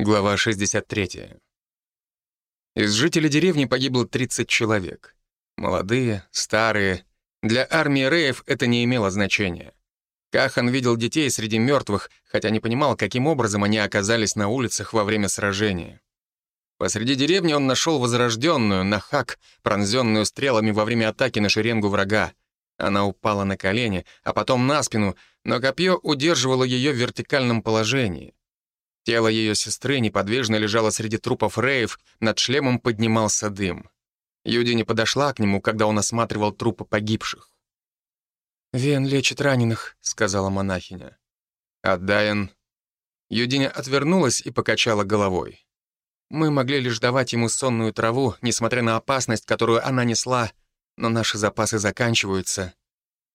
Глава 63. Из жителей деревни погибло 30 человек. Молодые, старые. Для армии Реев это не имело значения. Кахан видел детей среди мертвых, хотя не понимал, каким образом они оказались на улицах во время сражения. Посреди деревни он нашел возрожденную, нахак, пронзенную стрелами во время атаки на шеренгу врага. Она упала на колени, а потом на спину, но копье удерживало ее в вертикальном положении. Тело ее сестры неподвижно лежало среди трупов рейв, над шлемом поднимался дым. Юди не подошла к нему, когда он осматривал трупы погибших. «Вен лечит раненых», — сказала монахиня. А Дайан... Юдиня отвернулась и покачала головой. Мы могли лишь давать ему сонную траву, несмотря на опасность, которую она несла, но наши запасы заканчиваются.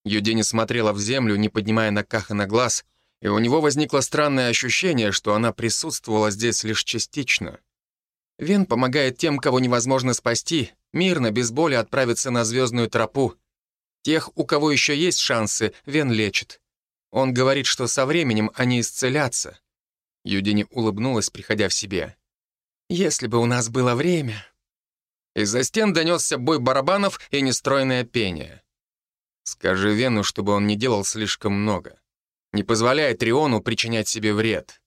Юдиня смотрела в землю, не поднимая на Кахана глаз, и у него возникло странное ощущение, что она присутствовала здесь лишь частично. Вен помогает тем, кого невозможно спасти, мирно, без боли отправиться на звездную тропу. Тех, у кого еще есть шансы, Вен лечит. Он говорит, что со временем они исцелятся. Юдини улыбнулась, приходя в себе. «Если бы у нас было время...» Из-за стен донесся бой барабанов и нестройное пение. «Скажи Вену, чтобы он не делал слишком много не позволяет Риону причинять себе вред.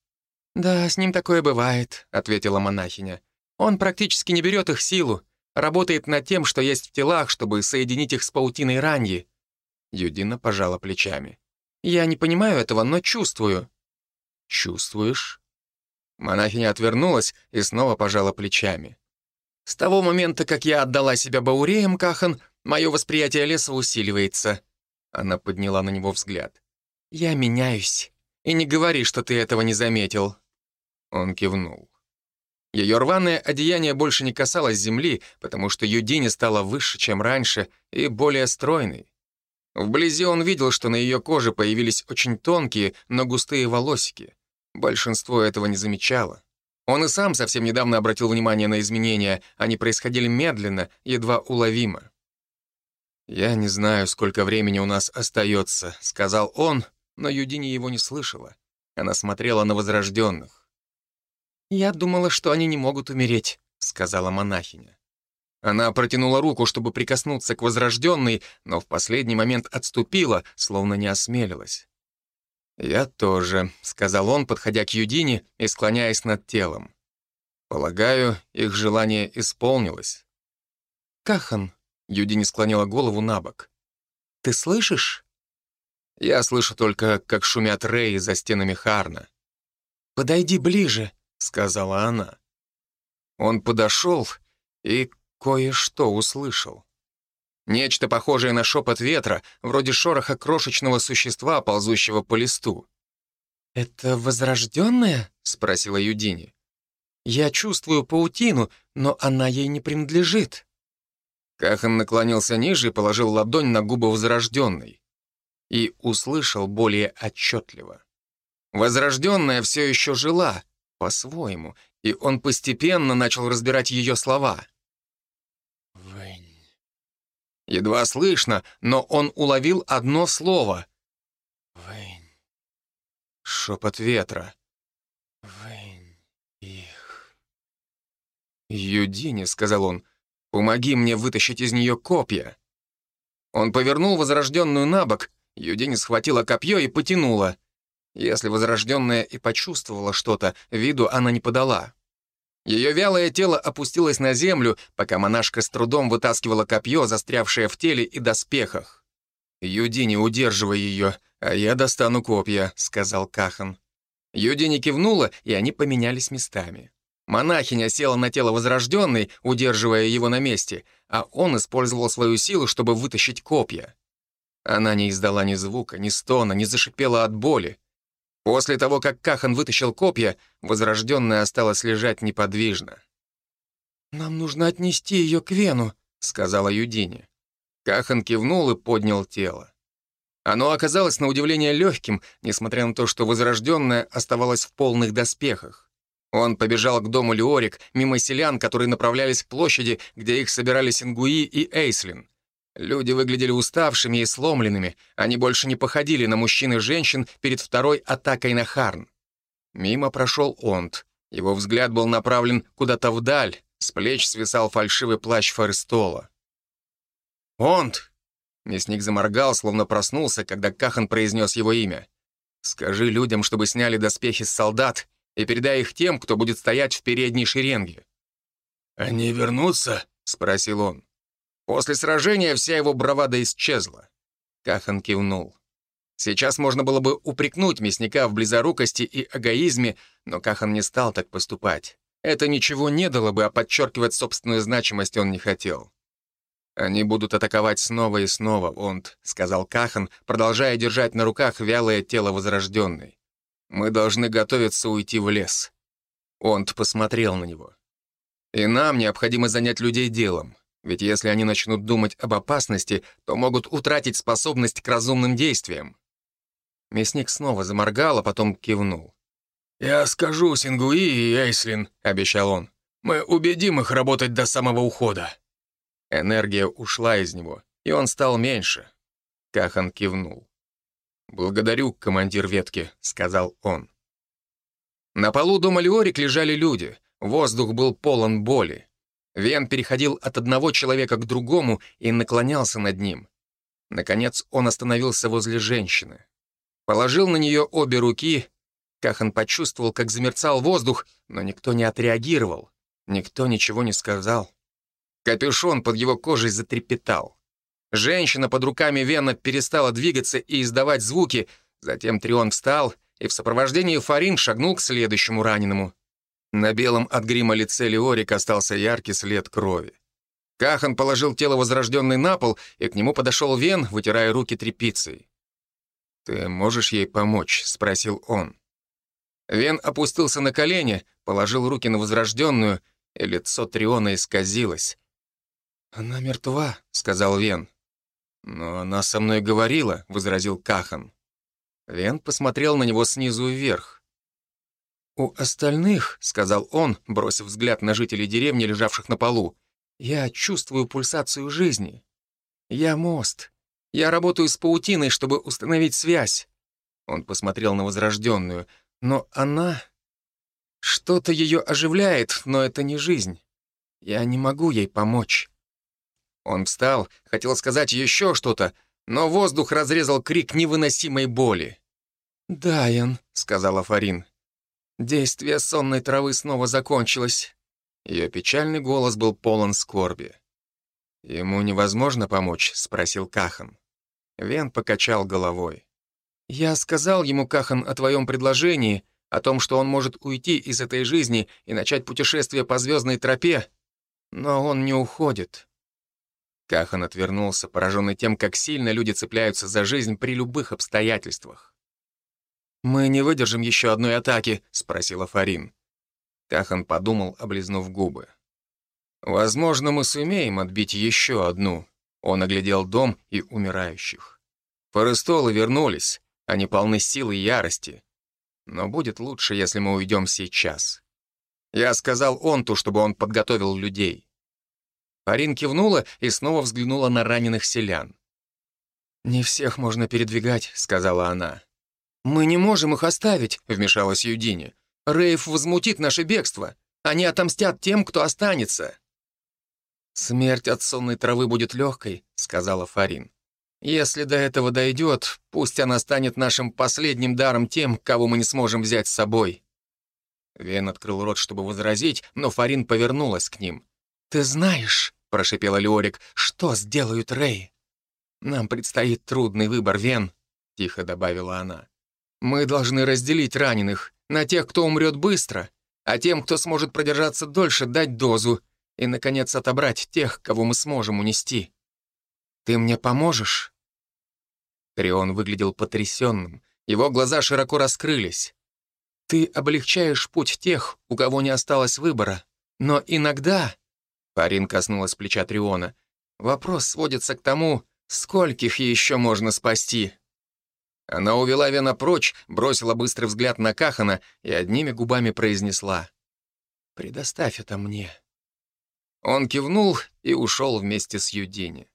«Да, с ним такое бывает», — ответила монахиня. «Он практически не берет их силу, работает над тем, что есть в телах, чтобы соединить их с паутиной раньи». Юдина пожала плечами. «Я не понимаю этого, но чувствую». «Чувствуешь?» Монахиня отвернулась и снова пожала плечами. «С того момента, как я отдала себя Бауреям, Кахан, мое восприятие леса усиливается». Она подняла на него взгляд. «Я меняюсь. И не говори, что ты этого не заметил». Он кивнул. Ее рваное одеяние больше не касалось земли, потому что Юдине стала выше, чем раньше, и более стройной. Вблизи он видел, что на ее коже появились очень тонкие, но густые волосики. Большинство этого не замечало. Он и сам совсем недавно обратил внимание на изменения, они происходили медленно, едва уловимо. «Я не знаю, сколько времени у нас остается», — сказал он, но Юдини его не слышала. Она смотрела на возрожденных. «Я думала, что они не могут умереть», — сказала монахиня. Она протянула руку, чтобы прикоснуться к возрожденной, но в последний момент отступила, словно не осмелилась. «Я тоже», — сказал он, подходя к Юдине и склоняясь над телом. «Полагаю, их желание исполнилось». «Кахан», — Юдини склонила голову на бок, — «ты слышишь?» Я слышу только, как шумят Рэй за стенами Харна. «Подойди ближе», — сказала она. Он подошел и кое-что услышал. Нечто похожее на шепот ветра, вроде шороха крошечного существа, ползущего по листу. «Это возрожденная?» — спросила Юдини. «Я чувствую паутину, но она ей не принадлежит». Кахан наклонился ниже и положил ладонь на губы возрожденной и услышал более отчетливо. Возрожденная все еще жила, по-своему, и он постепенно начал разбирать ее слова. «Вынь». Едва слышно, но он уловил одно слово. «Вынь». Шепот ветра. «Вынь их». «Юдине», — сказал он, — «помоги мне вытащить из нее копья». Он повернул возрожденную на бок, Юдини схватила копье и потянула. Если возрожденная и почувствовала что-то, виду она не подала. Ее вялое тело опустилось на землю, пока монашка с трудом вытаскивала копье, застрявшее в теле и доспехах. «Юдини, удерживай ее, а я достану копья», — сказал Кахан. Юдини кивнула, и они поменялись местами. Монахиня села на тело возрожденной, удерживая его на месте, а он использовал свою силу, чтобы вытащить копья. Она не издала ни звука, ни стона, не зашипела от боли. После того, как Кахан вытащил копья, возрожденная осталась лежать неподвижно. «Нам нужно отнести ее к Вену», — сказала Юдине. Кахан кивнул и поднял тело. Оно оказалось на удивление легким, несмотря на то, что возрожденная оставалась в полных доспехах. Он побежал к дому Леорик, мимо селян, которые направлялись к площади, где их собирались Ингуи и Эйслин. Люди выглядели уставшими и сломленными, они больше не походили на мужчин и женщин перед второй атакой на Харн. Мимо прошел Онт. Его взгляд был направлен куда-то вдаль, с плеч свисал фальшивый плащ Форестола. «Онт!» Мясник заморгал, словно проснулся, когда Кахан произнес его имя. «Скажи людям, чтобы сняли доспехи с солдат и передай их тем, кто будет стоять в передней шеренге». «Они вернутся?» — спросил он. После сражения вся его бравада исчезла. Кахан кивнул. Сейчас можно было бы упрекнуть мясника в близорукости и эгоизме, но Кахан не стал так поступать. Это ничего не дало бы, а подчеркивать собственную значимость он не хотел. «Они будут атаковать снова и снова, Онд», — сказал Кахан, продолжая держать на руках вялое тело возрожденной. «Мы должны готовиться уйти в лес». Онд посмотрел на него. «И нам необходимо занять людей делом, ведь если они начнут думать об опасности, то могут утратить способность к разумным действиям». Мясник снова заморгал, а потом кивнул. «Я скажу Сингуи и Эйслин», — обещал он. «Мы убедим их работать до самого ухода». Энергия ушла из него, и он стал меньше. Кахан кивнул. «Благодарю, командир ветки», — сказал он. На полу дома Леорик лежали люди. Воздух был полон боли. Вен переходил от одного человека к другому и наклонялся над ним. Наконец он остановился возле женщины. Положил на нее обе руки. Кахан почувствовал, как замерцал воздух, но никто не отреагировал. Никто ничего не сказал. Капюшон под его кожей затрепетал. Женщина под руками Вена перестала двигаться и издавать звуки, затем Трион встал и в сопровождении Фарин шагнул к следующему раненому. На белом от грима лице Леорик остался яркий след крови. Кахан положил тело возрожденной на пол, и к нему подошел Вен, вытирая руки тряпицей. «Ты можешь ей помочь?» — спросил он. Вен опустился на колени, положил руки на возрожденную, и лицо Триона исказилось. «Она мертва», — сказал Вен. «Но она со мной говорила», — возразил Кахан. Вен посмотрел на него снизу вверх. «У остальных», — сказал он, бросив взгляд на жителей деревни, лежавших на полу, «я чувствую пульсацию жизни. Я мост. Я работаю с паутиной, чтобы установить связь». Он посмотрел на возрожденную. «Но она...» «Что-то ее оживляет, но это не жизнь. Я не могу ей помочь». Он встал, хотел сказать еще что-то, но воздух разрезал крик невыносимой боли. «Дайан», — сказала Фарин. «Действие сонной травы снова закончилось». Ее печальный голос был полон скорби. «Ему невозможно помочь?» — спросил Кахан. Вен покачал головой. «Я сказал ему, Кахан, о твоем предложении, о том, что он может уйти из этой жизни и начать путешествие по звездной тропе, но он не уходит. Кахан отвернулся, пораженный тем, как сильно люди цепляются за жизнь при любых обстоятельствах. «Мы не выдержим еще одной атаки?» — спросила Фарин. Кахан подумал, облизнув губы. «Возможно, мы сумеем отбить еще одну». Он оглядел дом и умирающих. Форестолы вернулись, они полны силы и ярости. Но будет лучше, если мы уйдем сейчас. Я сказал Онту, чтобы он подготовил людей. Арин кивнула и снова взглянула на раненых селян. «Не всех можно передвигать», — сказала она. «Мы не можем их оставить», — вмешалась Юдини. «Рейв возмутит наше бегство. Они отомстят тем, кто останется». «Смерть от сонной травы будет легкой», — сказала Фарин. «Если до этого дойдет, пусть она станет нашим последним даром тем, кого мы не сможем взять с собой». Вен открыл рот, чтобы возразить, но Фарин повернулась к ним. «Ты знаешь, — прошипела Леорик. «Что сделают Рэй?» «Нам предстоит трудный выбор, Вен», — тихо добавила она. «Мы должны разделить раненых на тех, кто умрет быстро, а тем, кто сможет продержаться дольше, дать дозу и, наконец, отобрать тех, кого мы сможем унести. Ты мне поможешь?» Трион выглядел потрясенным, его глаза широко раскрылись. «Ты облегчаешь путь тех, у кого не осталось выбора, но иногда Парин коснулась плеча Триона. «Вопрос сводится к тому, скольких еще можно спасти?» Она увела Вена прочь, бросила быстрый взгляд на Кахана и одними губами произнесла. «Предоставь это мне». Он кивнул и ушел вместе с Юдини.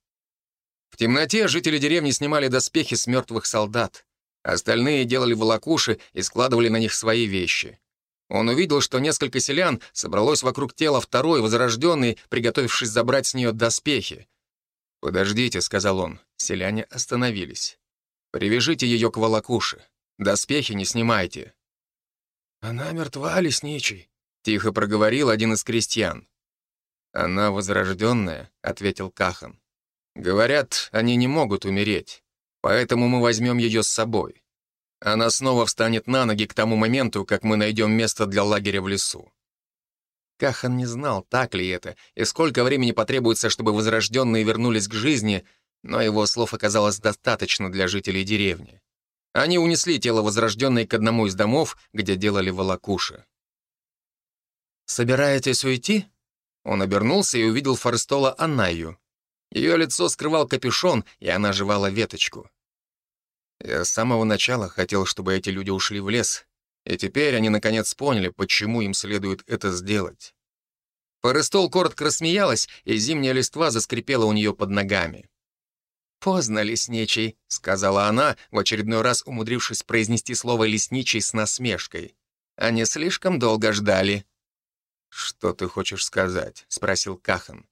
В темноте жители деревни снимали доспехи с мертвых солдат. Остальные делали волокуши и складывали на них свои вещи. Он увидел, что несколько селян собралось вокруг тела второй, возрожденной, приготовившись забрать с нее доспехи. «Подождите», — сказал он. Селяне остановились. «Привяжите ее к волокуше. Доспехи не снимайте». «Она мертва, лесничий», — тихо проговорил один из крестьян. «Она возрожденная», — ответил Кахан. «Говорят, они не могут умереть, поэтому мы возьмем ее с собой. Она снова встанет на ноги к тому моменту, как мы найдем место для лагеря в лесу». Кахан не знал, так ли это, и сколько времени потребуется, чтобы возрожденные вернулись к жизни, но его слов оказалось достаточно для жителей деревни. Они унесли тело возрожденной к одному из домов, где делали волокуши. «Собираетесь уйти?» Он обернулся и увидел Форестола Анаю. Ее лицо скрывал капюшон, и она жевала веточку. Я с самого начала хотел, чтобы эти люди ушли в лес, и теперь они наконец поняли, почему им следует это сделать. Форестол коротко рассмеялась, и зимняя листва заскрипела у нее под ногами. «Поздно, лесничий», — сказала она, в очередной раз умудрившись произнести слово «лесничий» с насмешкой. «Они слишком долго ждали». «Что ты хочешь сказать?» — спросил Кахан.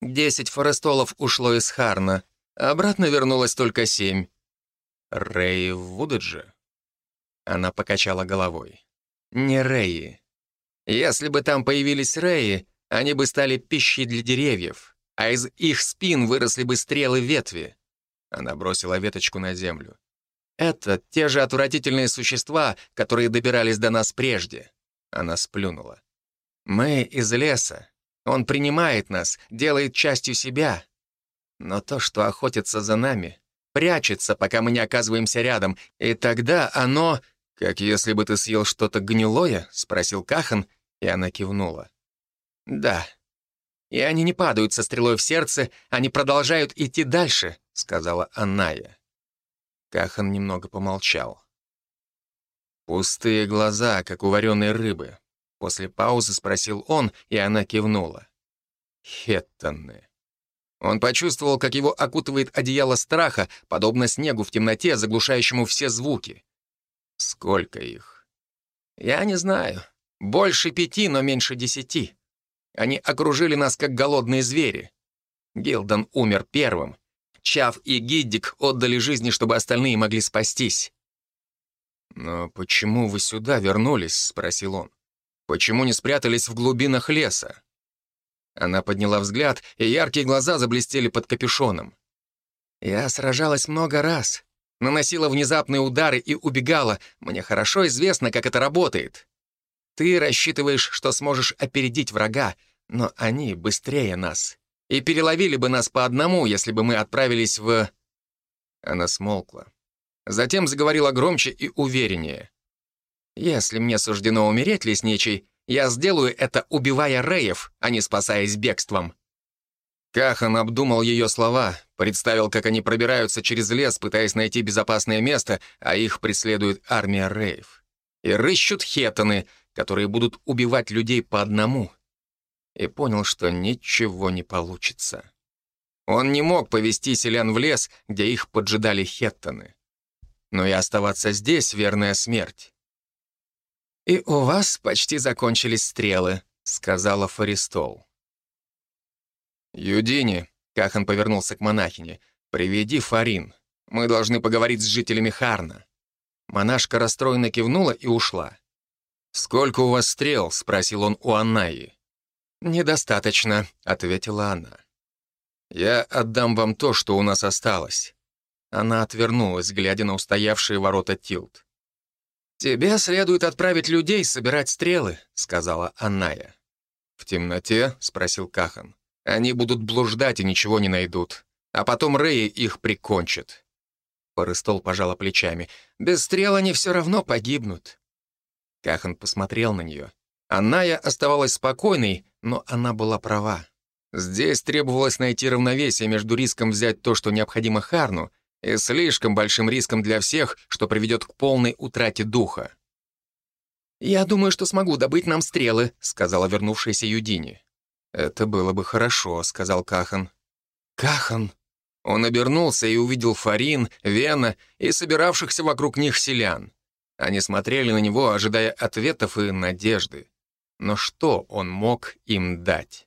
«Десять форестолов ушло из Харна. Обратно вернулось только семь». «Рэй в Вудедже?» Она покачала головой. «Не Рэи. Если бы там появились Рэи, они бы стали пищей для деревьев, а из их спин выросли бы стрелы ветви». Она бросила веточку на землю. «Это те же отвратительные существа, которые добирались до нас прежде». Она сплюнула. Мы из леса. Он принимает нас, делает частью себя. Но то, что охотится за нами, прячется, пока мы не оказываемся рядом, и тогда оно... «Как если бы ты съел что-то гнилое?» — спросил Кахан, и она кивнула. «Да. И они не падают со стрелой в сердце, они продолжают идти дальше», — сказала Анная. Кахан немного помолчал. Пустые глаза, как у вареной рыбы, После паузы спросил он, и она кивнула. Хеттонны. Он почувствовал, как его окутывает одеяло страха, подобно снегу в темноте, заглушающему все звуки. Сколько их? Я не знаю. Больше пяти, но меньше десяти. Они окружили нас, как голодные звери. Гилдон умер первым. Чав и Гиддик отдали жизни, чтобы остальные могли спастись. «Но почему вы сюда вернулись?» — спросил он. Почему не спрятались в глубинах леса? Она подняла взгляд, и яркие глаза заблестели под капюшоном. «Я сражалась много раз, наносила внезапные удары и убегала. Мне хорошо известно, как это работает. Ты рассчитываешь, что сможешь опередить врага, но они быстрее нас. И переловили бы нас по одному, если бы мы отправились в...» Она смолкла. Затем заговорила громче и увереннее. Если мне суждено умереть, лесничий, я сделаю это, убивая Реев, а не спасаясь бегством». Кахан обдумал ее слова, представил, как они пробираются через лес, пытаясь найти безопасное место, а их преследует армия Реев. И рыщут хетаны, которые будут убивать людей по одному. И понял, что ничего не получится. Он не мог повести селян в лес, где их поджидали хеттаны. Но и оставаться здесь — верная смерть. «И у вас почти закончились стрелы», — сказала Фаристол. «Юдини», — Кахан повернулся к монахине, — «приведи Фарин. Мы должны поговорить с жителями Харна». Монашка расстроенно кивнула и ушла. «Сколько у вас стрел?» — спросил он у Аннаи. «Недостаточно», — ответила она. «Я отдам вам то, что у нас осталось». Она отвернулась, глядя на устоявшие ворота Тилт. «Тебе следует отправить людей собирать стрелы», — сказала Анная. «В темноте?» — спросил Кахан. «Они будут блуждать и ничего не найдут. А потом Рэй их прикончит». Порыстол пожала плечами. «Без стрел они все равно погибнут». Кахан посмотрел на нее. Анная оставалась спокойной, но она была права. Здесь требовалось найти равновесие между риском взять то, что необходимо Харну, и слишком большим риском для всех, что приведет к полной утрате духа. «Я думаю, что смогу добыть нам стрелы», — сказала вернувшаяся Юдини. «Это было бы хорошо», — сказал Кахан. «Кахан!» Он обернулся и увидел Фарин, Вена и собиравшихся вокруг них селян. Они смотрели на него, ожидая ответов и надежды. Но что он мог им дать?